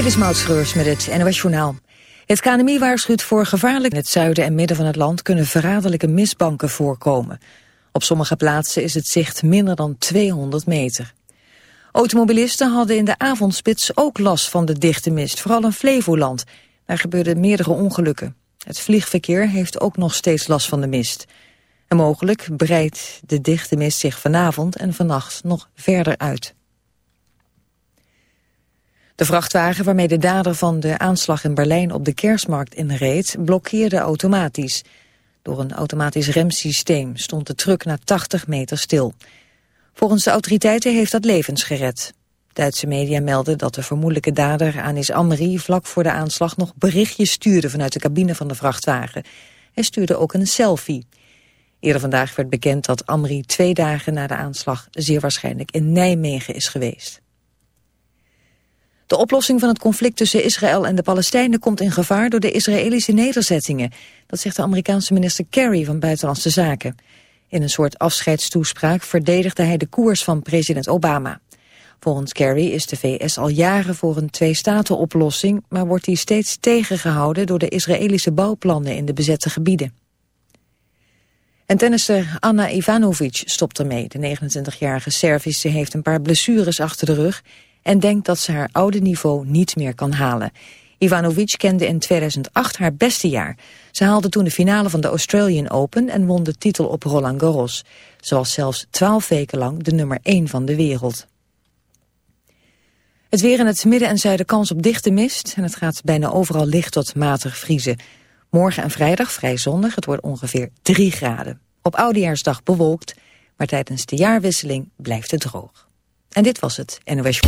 Dit is Maud met het NOS Journaal. Het KNMI waarschuwt voor gevaarlijk in het zuiden en midden van het land kunnen verraderlijke mistbanken voorkomen. Op sommige plaatsen is het zicht minder dan 200 meter. Automobilisten hadden in de avondspits ook last van de dichte mist, vooral in Flevoland. Daar gebeurden meerdere ongelukken. Het vliegverkeer heeft ook nog steeds last van de mist. En mogelijk breidt de dichte mist zich vanavond en vannacht nog verder uit. De vrachtwagen waarmee de dader van de aanslag in Berlijn op de kerstmarkt inreed, blokkeerde automatisch. Door een automatisch remsysteem stond de truck na 80 meter stil. Volgens de autoriteiten heeft dat levens gered. Duitse media melden dat de vermoedelijke dader Anis Amri vlak voor de aanslag nog berichtjes stuurde vanuit de cabine van de vrachtwagen. Hij stuurde ook een selfie. Eerder vandaag werd bekend dat Amri twee dagen na de aanslag zeer waarschijnlijk in Nijmegen is geweest. De oplossing van het conflict tussen Israël en de Palestijnen komt in gevaar door de Israëlische nederzettingen. Dat zegt de Amerikaanse minister Kerry van Buitenlandse Zaken. In een soort afscheidstoespraak verdedigde hij de koers van president Obama. Volgens Kerry is de VS al jaren voor een twee-staten-oplossing... maar wordt die steeds tegengehouden door de Israëlische bouwplannen in de bezette gebieden. En tennister Anna Ivanovic stopt ermee. De 29-jarige Servische heeft een paar blessures achter de rug en denkt dat ze haar oude niveau niet meer kan halen. Ivanovic kende in 2008 haar beste jaar. Ze haalde toen de finale van de Australian Open en won de titel op Roland Garros. Ze was zelfs twaalf weken lang de nummer 1 van de wereld. Het weer in het midden en zuiden kans op dichte mist... en het gaat bijna overal licht tot matig vriezen. Morgen en vrijdag vrij zonnig, het wordt ongeveer 3 graden. Op Oudejaarsdag bewolkt, maar tijdens de jaarwisseling blijft het droog. En dit was het NOS.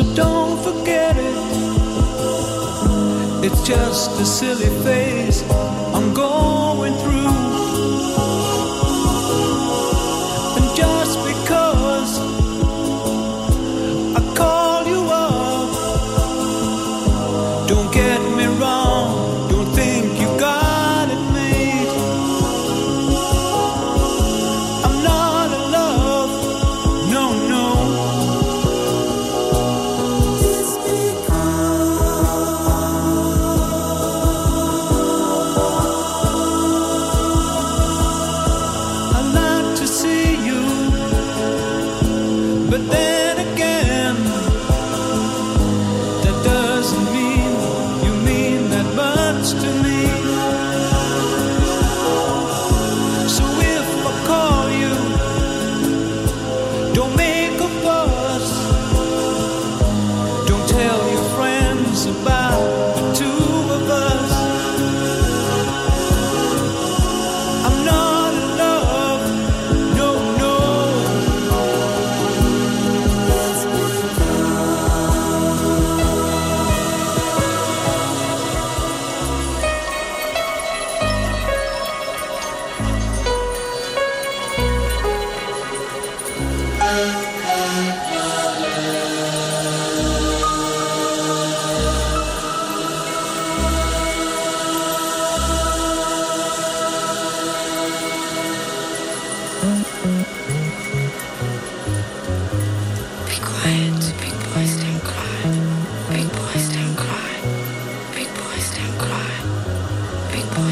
So don't forget it. It's just a silly face. I'm going.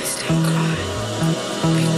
Don't cry.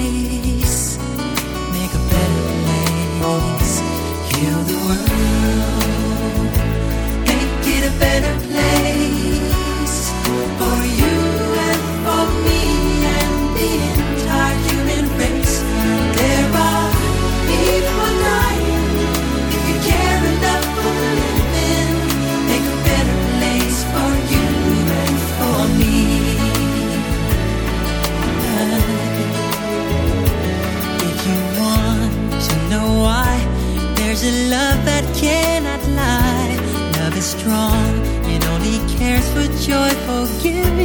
A love that cannot lie. Love is strong. It only cares for joy, forgiving.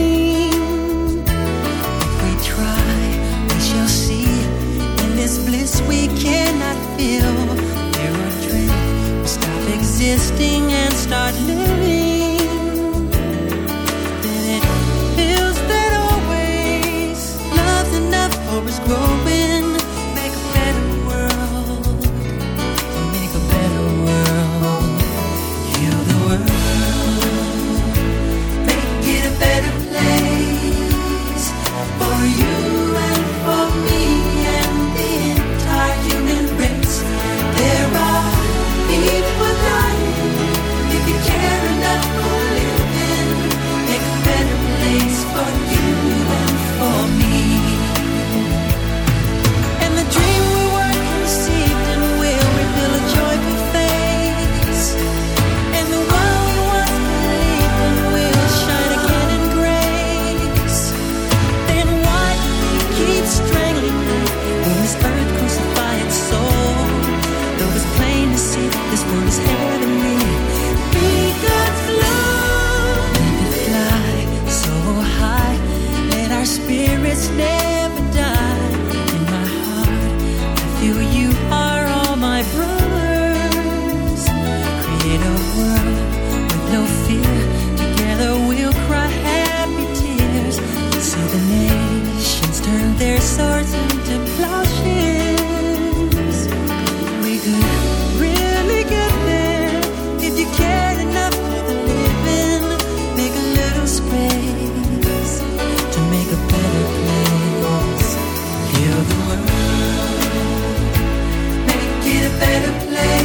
better place.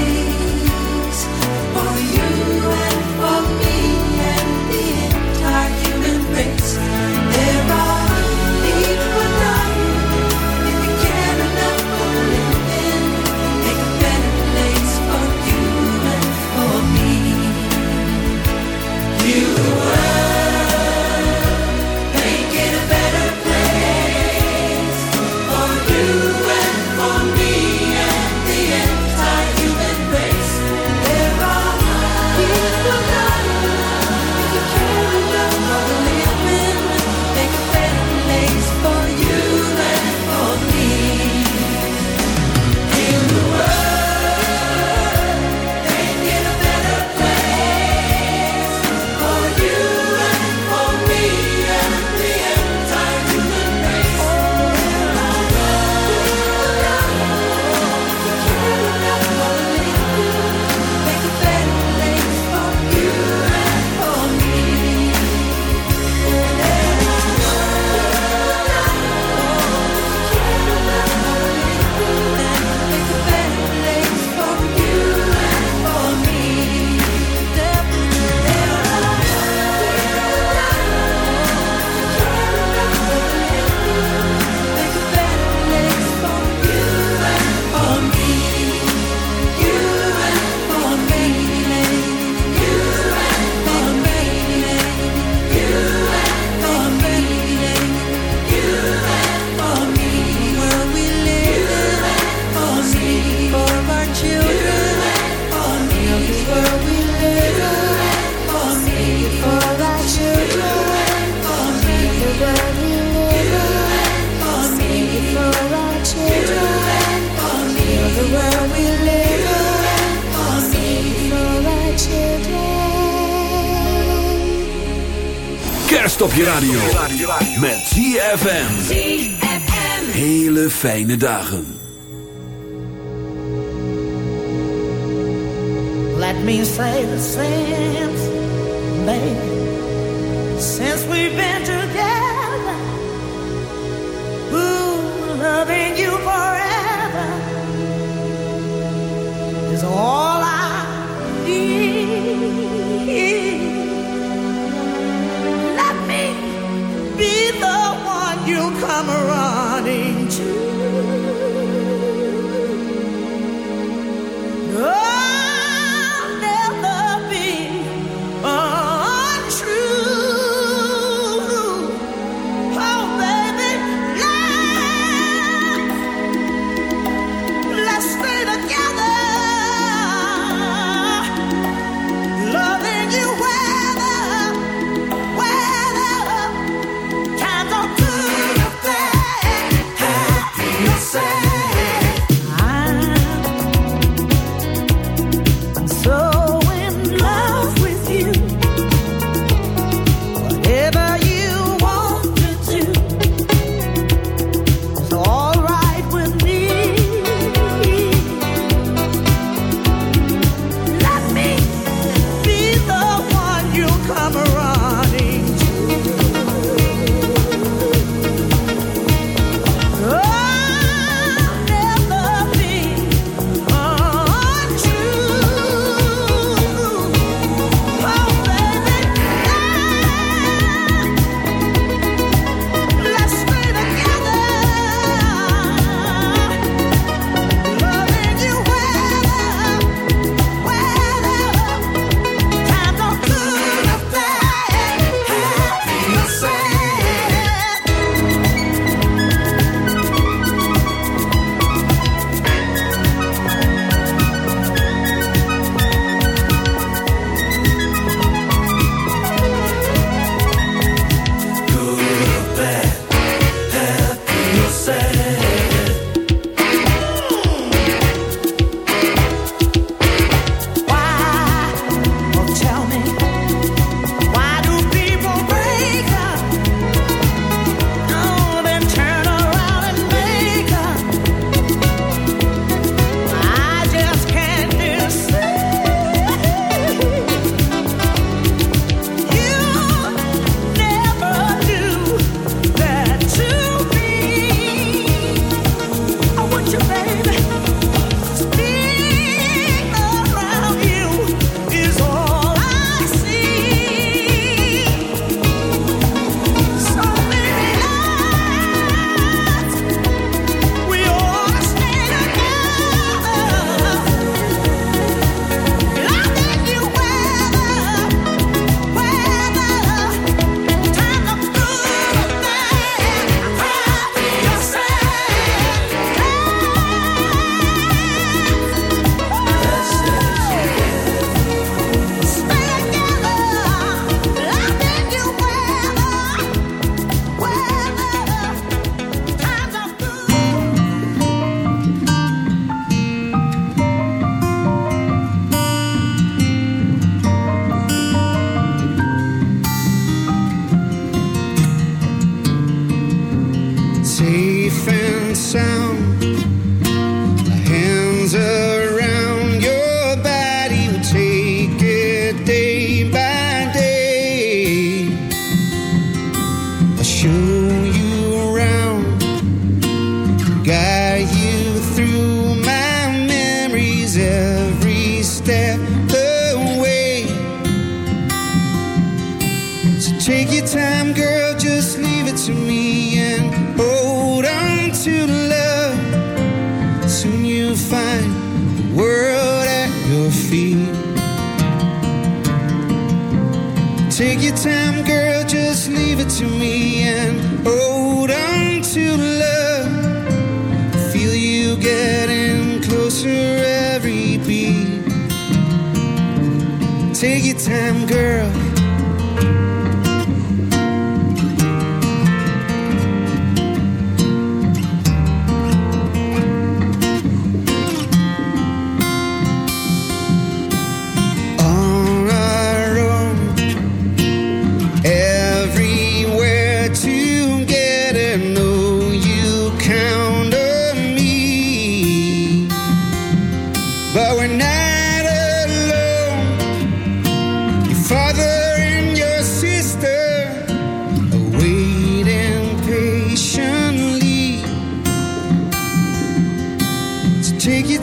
kerst op je radio. Met ZFM. Hele fijne dagen. Let me say the same, baby. Since we've been together. Ooh, loving you forever. Is all I need. be the one you come running to.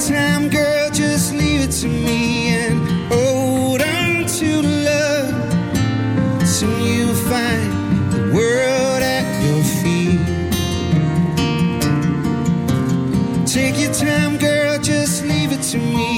time, girl, just leave it to me and hold on to love. Soon you'll find the world at your feet. Take your time, girl, just leave it to me.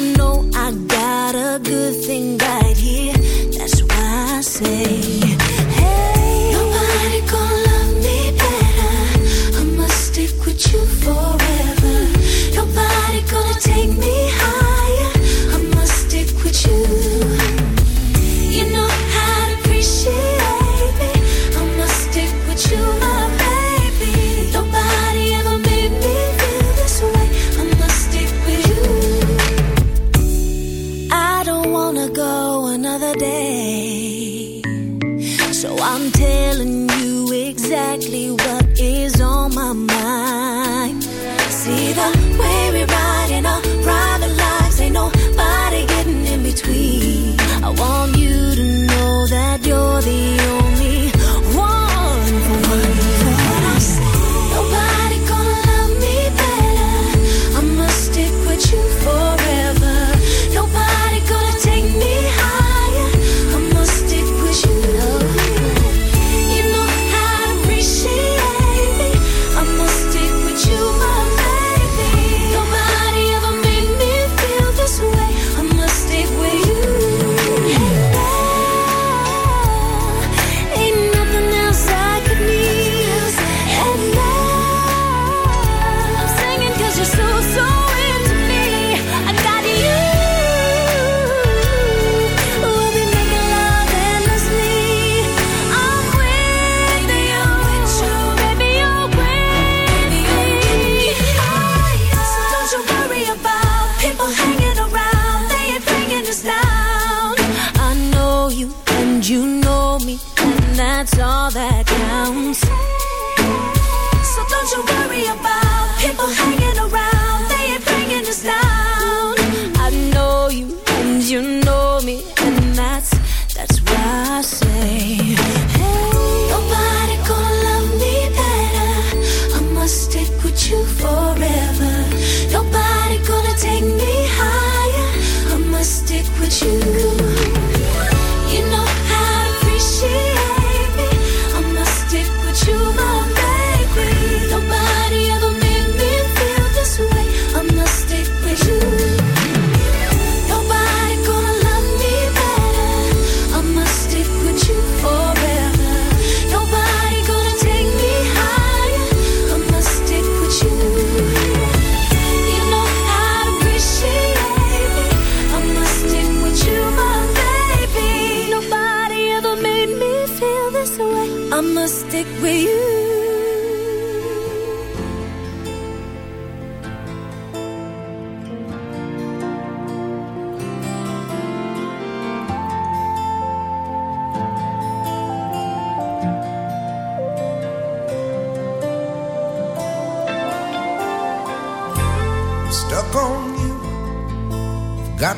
I got a good thing right here. That's why I say. Hey, nobody gonna love me better. I must stick with you for. that's all that counts. So don't you worry about people hanging around.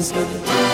nothing's gonna do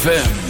ZFM.